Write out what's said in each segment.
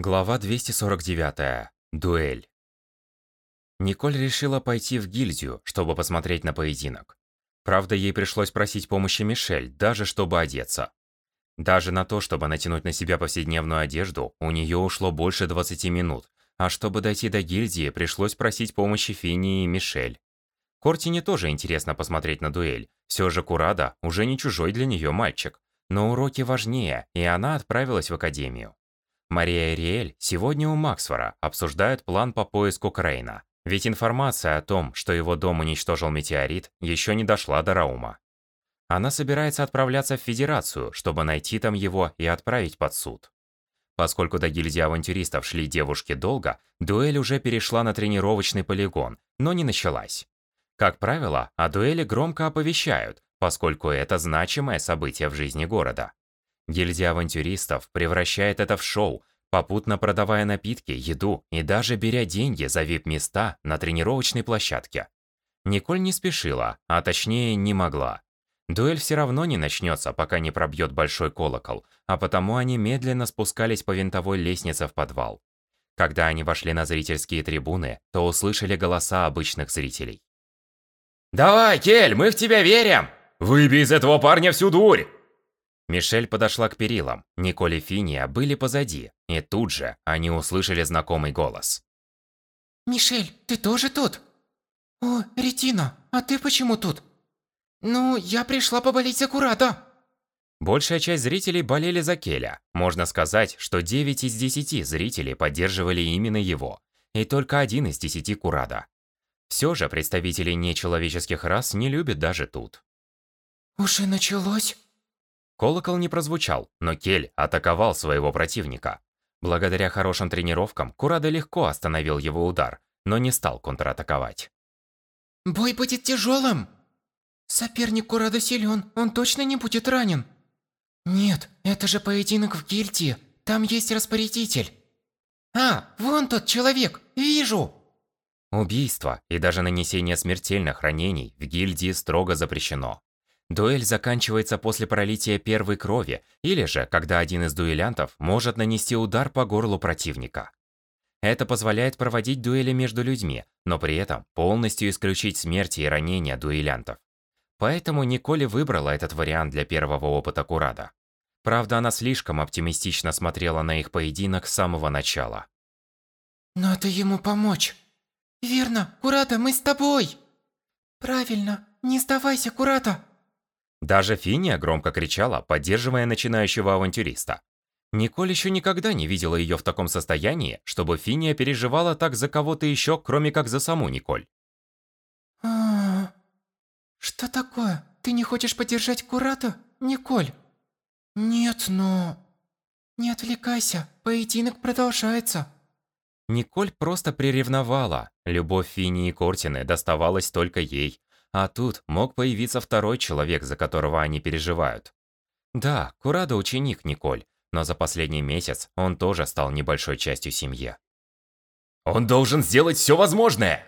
Глава 249. Дуэль. Николь решила пойти в гильдию, чтобы посмотреть на поединок. Правда, ей пришлось просить помощи Мишель, даже чтобы одеться. Даже на то, чтобы натянуть на себя повседневную одежду, у нее ушло больше 20 минут, а чтобы дойти до гильдии, пришлось просить помощи Фини и Мишель. Кортине тоже интересно посмотреть на дуэль. Все же Курада уже не чужой для нее мальчик. Но уроки важнее, и она отправилась в академию. Мария и Риэль сегодня у Максфора обсуждают план по поиску Крейна. Ведь информация о том, что его дом уничтожил метеорит, еще не дошла до Раума. Она собирается отправляться в Федерацию, чтобы найти там его и отправить под суд. Поскольку до гильдии авантюристов шли девушки долго, дуэль уже перешла на тренировочный полигон, но не началась. Как правило, о дуэли громко оповещают, поскольку это значимое событие в жизни города. Гильдия авантюристов превращает это в шоу, попутно продавая напитки, еду и даже беря деньги за вип-места на тренировочной площадке. Николь не спешила, а точнее не могла. Дуэль все равно не начнется, пока не пробьет большой колокол, а потому они медленно спускались по винтовой лестнице в подвал. Когда они вошли на зрительские трибуны, то услышали голоса обычных зрителей. «Давай, Кель, мы в тебя верим! Выбей из этого парня всю дурь!» Мишель подошла к перилам, Николь и Финия были позади, и тут же они услышали знакомый голос. «Мишель, ты тоже тут? О, Ретина, а ты почему тут? Ну, я пришла поболеть за Курата!» Большая часть зрителей болели за Келя. Можно сказать, что 9 из 10 зрителей поддерживали именно его, и только один из 10 Курада. Все же представители нечеловеческих рас не любят даже тут. «Уже началось?» Колокол не прозвучал, но Кель атаковал своего противника. Благодаря хорошим тренировкам, Курада легко остановил его удар, но не стал контратаковать. «Бой будет тяжелым!» «Соперник Курада силен, он точно не будет ранен!» «Нет, это же поединок в гильдии, там есть распорядитель!» «А, вон тот человек, вижу!» Убийство и даже нанесение смертельных ранений в гильдии строго запрещено. Дуэль заканчивается после пролития первой крови, или же, когда один из дуэлянтов может нанести удар по горлу противника. Это позволяет проводить дуэли между людьми, но при этом полностью исключить смерти и ранения дуэлянтов. Поэтому Николе выбрала этот вариант для первого опыта Курада. Правда, она слишком оптимистично смотрела на их поединок с самого начала. «Надо ему помочь. Верно, Курата, мы с тобой!» «Правильно, не сдавайся, Курата!» Даже Финия громко кричала, поддерживая начинающего авантюриста. Николь еще никогда не видела ее в таком состоянии, чтобы Финия переживала так за кого-то еще, кроме как за саму Николь. А, что такое? Ты не хочешь поддержать Курата, Николь? Нет, но... Не отвлекайся, поединок продолжается. Николь просто приревновала. Любовь Финии и Кортины доставалась только ей, а тут мог появиться второй человек, за которого они переживают. Да, Курадо ученик Николь, но за последний месяц он тоже стал небольшой частью семьи. Он должен сделать все возможное!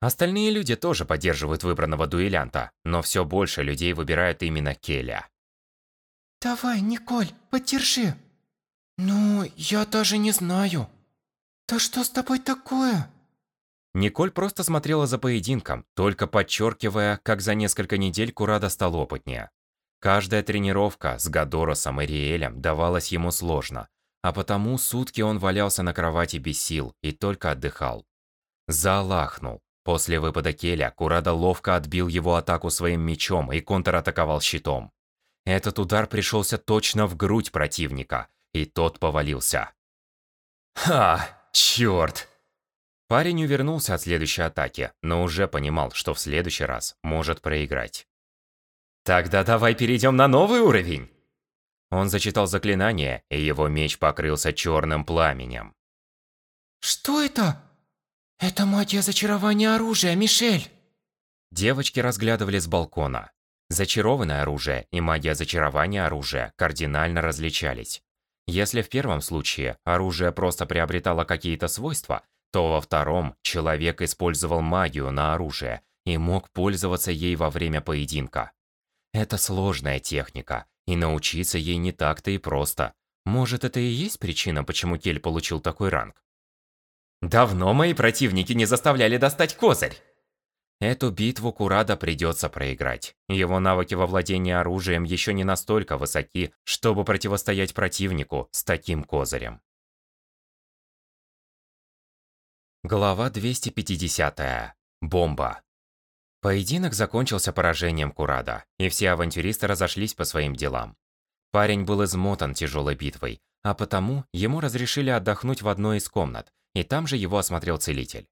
Остальные люди тоже поддерживают выбранного дуэлянта, но все больше людей выбирают именно Келя. Давай, Николь, поддержи. Ну, я даже не знаю. Да что с тобой такое? Николь просто смотрела за поединком, только подчеркивая, как за несколько недель Курада стал опытнее. Каждая тренировка с Гадоросом и Риэлем давалась ему сложно, а потому сутки он валялся на кровати без сил и только отдыхал. Залахнул. После выпада Келя Курада ловко отбил его атаку своим мечом и контратаковал щитом. Этот удар пришелся точно в грудь противника, и тот повалился. «Ха, черт!» Парень увернулся от следующей атаки, но уже понимал, что в следующий раз может проиграть. «Тогда давай перейдем на новый уровень!» Он зачитал заклинание, и его меч покрылся черным пламенем. «Что это? Это магия зачарования оружия, Мишель!» Девочки разглядывали с балкона. Зачарованное оружие и магия зачарования оружия кардинально различались. Если в первом случае оружие просто приобретало какие-то свойства, то во втором человек использовал магию на оружие и мог пользоваться ей во время поединка. Это сложная техника, и научиться ей не так-то и просто, Может, это и есть причина, почему Кель получил такой ранг? Давно мои противники не заставляли достать козырь. Эту битву Курада придется проиграть. Его навыки во владении оружием еще не настолько высоки, чтобы противостоять противнику с таким козырем. Глава 250. Бомба. Поединок закончился поражением Курада, и все авантюристы разошлись по своим делам. Парень был измотан тяжелой битвой, а потому ему разрешили отдохнуть в одной из комнат, и там же его осмотрел целитель.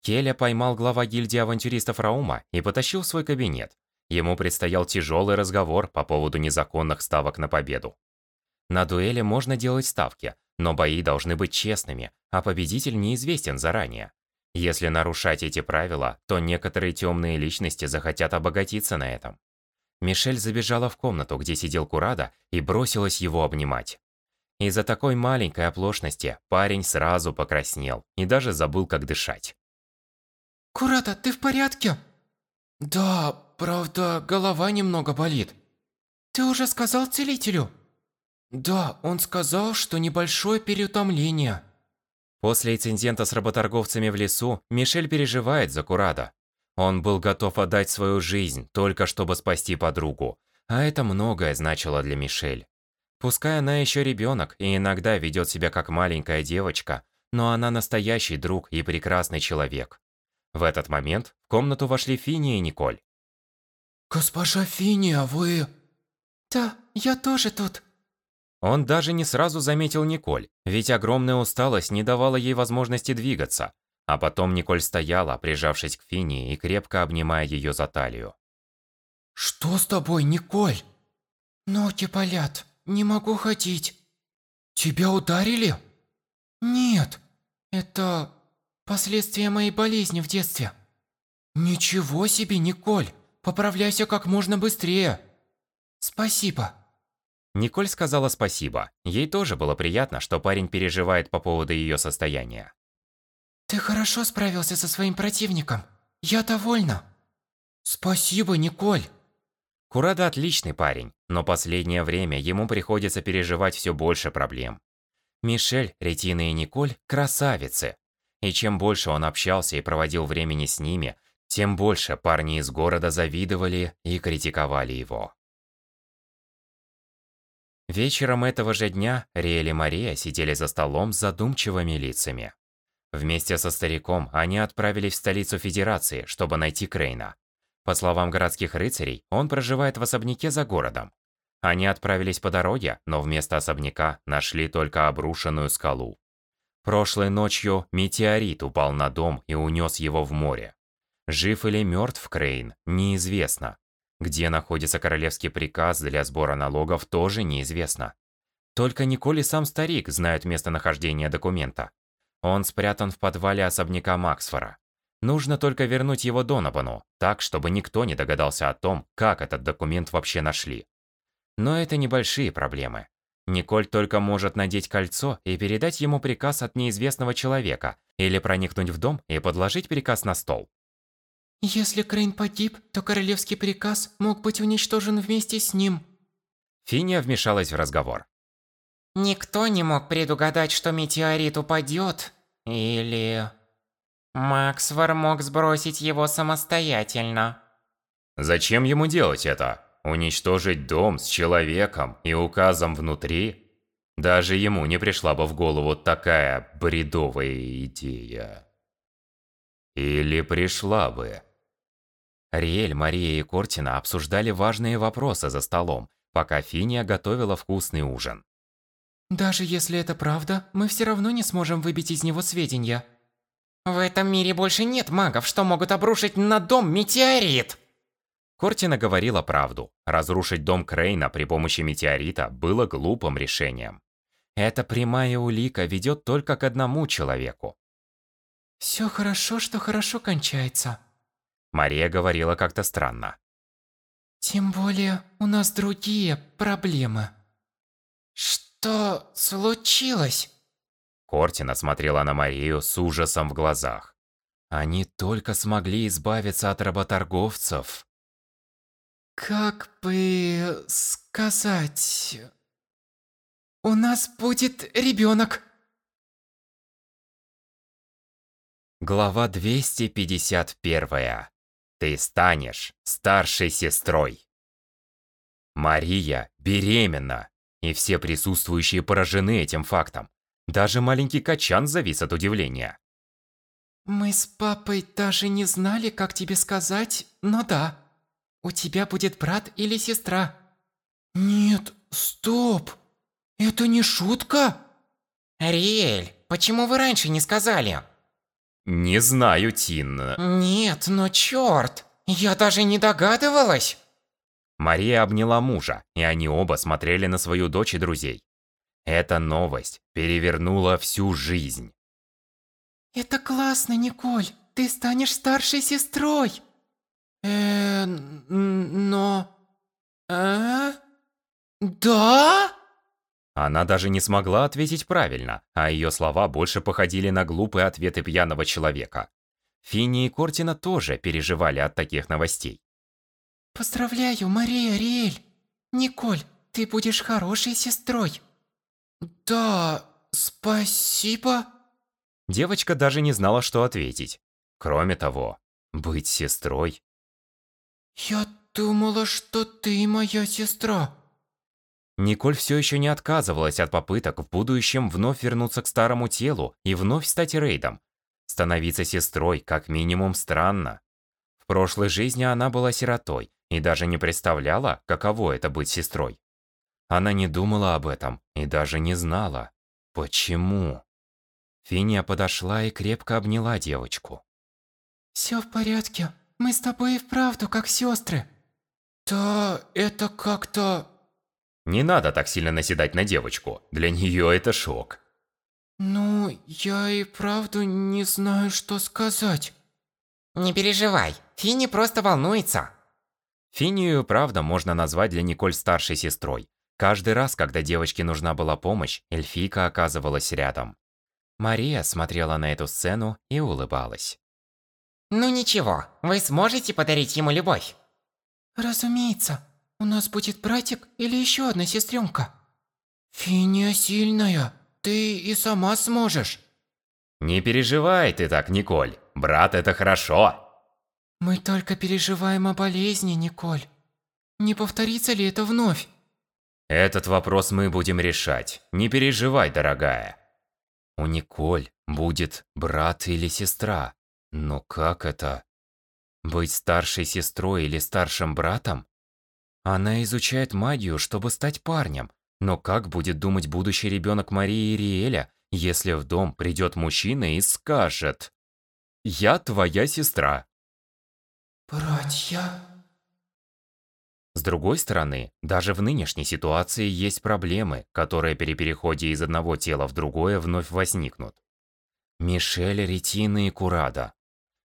Келя поймал глава гильдии авантюристов Раума и потащил в свой кабинет. Ему предстоял тяжелый разговор по поводу незаконных ставок на победу. На дуэли можно делать ставки, но бои должны быть честными, а победитель неизвестен заранее. Если нарушать эти правила, то некоторые темные личности захотят обогатиться на этом. Мишель забежала в комнату, где сидел Курада, и бросилась его обнимать. Из-за такой маленькой оплошности парень сразу покраснел и даже забыл, как дышать. «Курада, ты в порядке?» «Да, правда, голова немного болит». «Ты уже сказал целителю?» «Да, он сказал, что небольшое переутомление». После инцидента с работорговцами в лесу, Мишель переживает за Курада. Он был готов отдать свою жизнь, только чтобы спасти подругу. А это многое значило для Мишель. Пускай она еще ребенок и иногда ведет себя как маленькая девочка, но она настоящий друг и прекрасный человек. В этот момент в комнату вошли Фини и Николь. «Госпожа Фини, а вы...» «Да, я тоже тут». Он даже не сразу заметил Николь, ведь огромная усталость не давала ей возможности двигаться. А потом Николь стояла, прижавшись к Фини и крепко обнимая ее за талию. «Что с тобой, Николь?» «Ноги болят, не могу ходить». «Тебя ударили?» «Нет, это Последствия моей болезни в детстве. Ничего себе, Николь. Поправляйся как можно быстрее. Спасибо. Николь сказала спасибо. Ей тоже было приятно, что парень переживает по поводу ее состояния. Ты хорошо справился со своим противником. Я довольна. Спасибо, Николь. Курада отличный парень, но последнее время ему приходится переживать все больше проблем. Мишель, Ретина и Николь – красавицы, и чем больше он общался и проводил времени с ними, тем больше парни из города завидовали и критиковали его. Вечером этого же дня Риэль и Мария сидели за столом с задумчивыми лицами. Вместе со стариком они отправились в столицу Федерации, чтобы найти Крейна. По словам городских рыцарей, он проживает в особняке за городом. Они отправились по дороге, но вместо особняка нашли только обрушенную скалу. Прошлой ночью метеорит упал на дом и унес его в море. Жив или мертв Крейн, неизвестно. Где находится королевский приказ для сбора налогов, тоже неизвестно. Только Николь и сам старик знают местонахождение документа. Он спрятан в подвале особняка Максфора. Нужно только вернуть его Доновану, так, чтобы никто не догадался о том, как этот документ вообще нашли. Но это небольшие проблемы. Николь только может надеть кольцо и передать ему приказ от неизвестного человека, или проникнуть в дом и подложить приказ на стол. Если Крейн погиб, то королевский приказ мог быть уничтожен вместе с ним. Финия вмешалась в разговор. Никто не мог предугадать, что метеорит упадет. Или... Максвар мог сбросить его самостоятельно. Зачем ему делать это? Уничтожить дом с человеком и указом внутри? Даже ему не пришла бы в голову такая бредовая идея. Или пришла бы? Риэль, Мария и Кортина обсуждали важные вопросы за столом, пока Финия готовила вкусный ужин. «Даже если это правда, мы все равно не сможем выбить из него сведения». «В этом мире больше нет магов, что могут обрушить на дом метеорит!» Кортина говорила правду. Разрушить дом Крейна при помощи метеорита было глупым решением. Эта прямая улика ведет только к одному человеку. «Все хорошо, что хорошо кончается». Мария говорила как-то странно. «Тем более, у нас другие проблемы». «Что случилось?» Кортина смотрела на Марию с ужасом в глазах. Они только смогли избавиться от работорговцев. Как бы сказать... У нас будет ребенок. Глава 251. Ты станешь старшей сестрой. Мария беременна, и все присутствующие поражены этим фактом. Даже маленький Качан завис от удивления. Мы с папой даже не знали, как тебе сказать, но да. У тебя будет брат или сестра. Нет, стоп. Это не шутка? Ариэль, почему вы раньше не сказали? Не знаю, Тин. Нет, но чёрт, я даже не догадывалась. Мария обняла мужа, и они оба смотрели на свою дочь и друзей. Эта новость перевернула всю жизнь. Это классно, Николь. Ты станешь старшей сестрой. Э, но... Э? Да? Она даже не смогла ответить правильно, а ее слова больше походили на глупые ответы пьяного человека. Финни и Кортина тоже переживали от таких новостей. Поздравляю, Мария Риэль. Николь, ты будешь хорошей сестрой. Да, спасибо. Девочка даже не знала, что ответить. Кроме того, быть сестрой. Я думала, что ты моя сестра. Николь все еще не отказывалась от попыток в будущем вновь вернуться к старому телу и вновь стать рейдом. Становиться сестрой как минимум странно. В прошлой жизни она была сиротой и даже не представляла, каково это быть сестрой. Она не думала об этом и даже не знала, почему. Финия подошла и крепко обняла девочку. «Все в порядке. Мы с тобой и вправду как сестры». «Да, это как-то...» Не надо так сильно наседать на девочку. Для нее это шок. «Ну, я и правду не знаю, что сказать». Не переживай, Финни просто волнуется. Финию, правда, можно назвать для Николь старшей сестрой. Каждый раз, когда девочке нужна была помощь, эльфийка оказывалась рядом. Мария смотрела на эту сцену и улыбалась. Ну ничего, вы сможете подарить ему любовь? Разумеется. У нас будет братик или еще одна сестренка. Финия сильная. Ты и сама сможешь. Не переживай ты так, Николь. Брат, это хорошо. Мы только переживаем о болезни, Николь. Не повторится ли это вновь? Этот вопрос мы будем решать. Не переживай, дорогая. У Николь будет брат или сестра. Но как это? Быть старшей сестрой или старшим братом? Она изучает магию, чтобы стать парнем. Но как будет думать будущий ребенок Марии и Риэля, если в дом придет мужчина и скажет «Я твоя сестра». Братья? С другой стороны, даже в нынешней ситуации есть проблемы, которые при переходе из одного тела в другое вновь возникнут. Мишель, Ретина и Курада.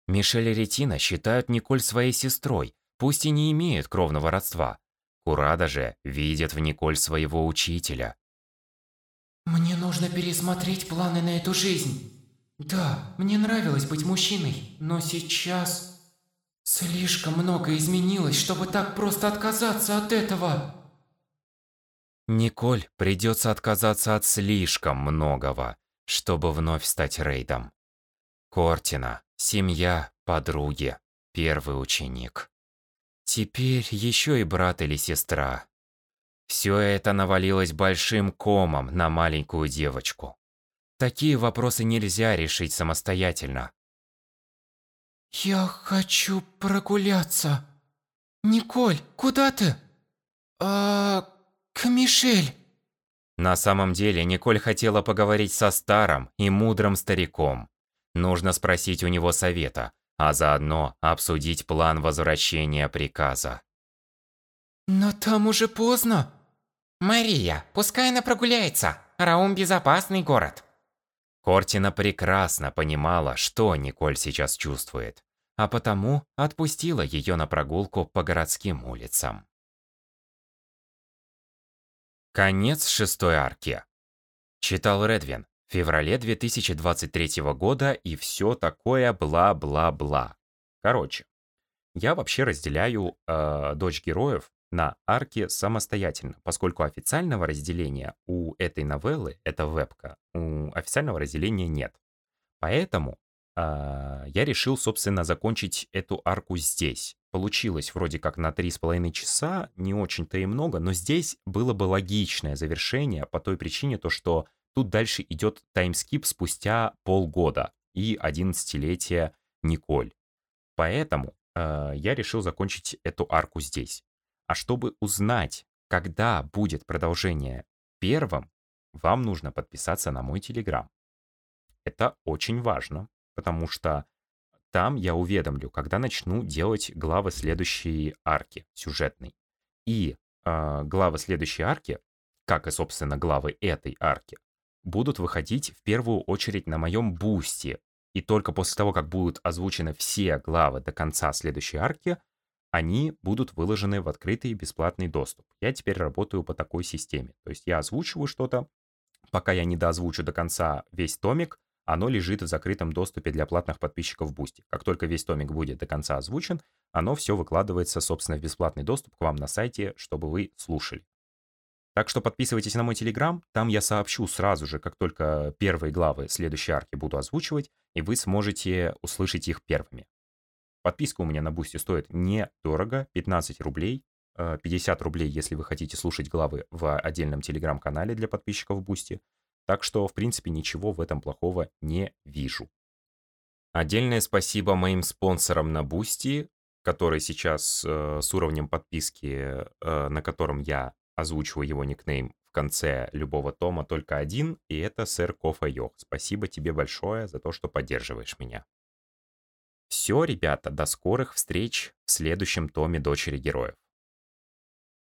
Мишель и Ретина считают Николь своей сестрой, пусть и не имеют кровного родства. Курада же видит в Николь своего учителя. Мне нужно пересмотреть планы на эту жизнь. Да, мне нравилось быть мужчиной, но сейчас... Слишком много изменилось, чтобы так просто отказаться от этого. Николь придется отказаться от слишком многого, чтобы вновь стать рейдом. Кортина, семья, подруги, первый ученик. Теперь еще и брат или сестра. Все это навалилось большим комом на маленькую девочку. Такие вопросы нельзя решить самостоятельно. Я хочу прогуляться. Николь, куда ты? А, к Мишель. На самом деле, Николь хотела поговорить со старым и мудрым стариком. Нужно спросить у него совета, а заодно обсудить план возвращения приказа. Но там уже поздно. Мария, пускай она прогуляется. Раум безопасный город. Кортина прекрасно понимала, что Николь сейчас чувствует, а потому отпустила ее на прогулку по городским улицам. Конец шестой арки. Читал Редвин феврале 2023 года и все такое бла-бла-бла. Короче, я вообще разделяю э, дочь героев на арки самостоятельно, поскольку официального разделения у этой новеллы, это вебка, у официального разделения нет. Поэтому э, я решил, собственно, закончить эту арку здесь. Получилось вроде как на 3,5 часа, не очень-то и много, но здесь было бы логичное завершение по той причине, то что тут дальше идет таймскип спустя полгода и 11-летие Николь. Поэтому э, я решил закончить эту арку здесь. А чтобы узнать, когда будет продолжение первым, вам нужно подписаться на мой телеграм. Это очень важно, потому что там я уведомлю, когда начну делать главы следующей арки сюжетной. И э, главы следующей арки, как и, собственно, главы этой арки, будут выходить в первую очередь на моем бусте. И только после того, как будут озвучены все главы до конца следующей арки, они будут выложены в открытый бесплатный доступ. Я теперь работаю по такой системе. То есть я озвучиваю что-то, пока я не доозвучу до конца весь томик, оно лежит в закрытом доступе для платных подписчиков Бусти. Как только весь томик будет до конца озвучен, оно все выкладывается, собственно, в бесплатный доступ к вам на сайте, чтобы вы слушали. Так что подписывайтесь на мой телеграм, там я сообщу сразу же, как только первые главы следующей арки буду озвучивать, и вы сможете услышать их первыми. Подписка у меня на Бусти стоит недорого, 15 рублей. 50 э, рублей, если вы хотите слушать главы в отдельном телеграм-канале для подписчиков Бусти. Так что, в принципе, ничего в этом плохого не вижу. Отдельное спасибо моим спонсорам на Бусти, которые сейчас э, с уровнем подписки, э, на котором я озвучиваю его никнейм в конце любого тома только один, и это сэр Кофа Йох. Спасибо тебе большое за то, что поддерживаешь меня. Все, ребята, до скорых встреч в следующем томе «Дочери героев».